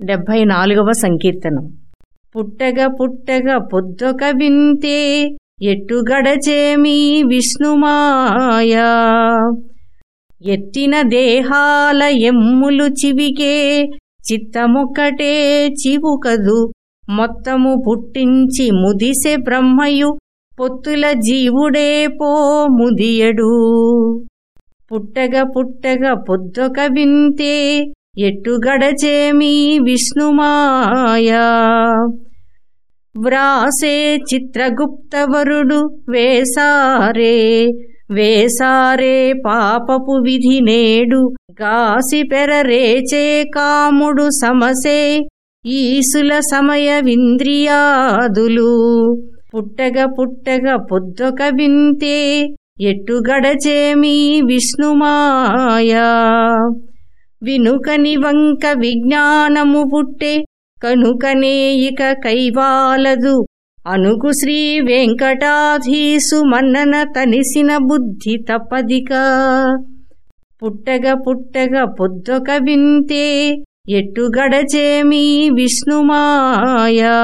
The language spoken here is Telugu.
డెబ్భై నాలుగవ సంకీర్తనం. పుట్టగ పుట్టగ పొద్దొక వింతే ఎట్టు గడచేమీ విష్ణుమాయా. ఎత్తిన దేహాల ఎమ్ములు చివికే చిత్తమొక్కటే చివుకదు. మొత్తము పుట్టించి ముదిసె బ్రహ్మయు పొత్తుల జీవుడే పో ముదియడు. పుట్టగ పుట్టగ పొద్దొక వింతే ఎట్టు గడచేమీ విష్ణుమాయా? వ్రాసే చిత్రగుప్తవరుడు వేసారే వేసారే పాపపు విధి నేడు గాసి పెరరేచే కాముడు సమసే ఈసుల సమయ వింద్రియాదులు. పుట్టగ పుట్టగ పొద్దొక వింతే ఎట్టు గడచేమీ విష్ణుమాయా? వినుకని వంక విజ్ఞానము పుట్టే కనుకనే ఇక కైవాలదు. అనుకు శ్రీ వెంకటాధీసు మన్నన తనిసిన బుద్ధి తప్పదిక. పుట్టగ పుట్టగ పొద్దొక వింతే ఎట్టు గడచేమీ విష్ణుమాయా.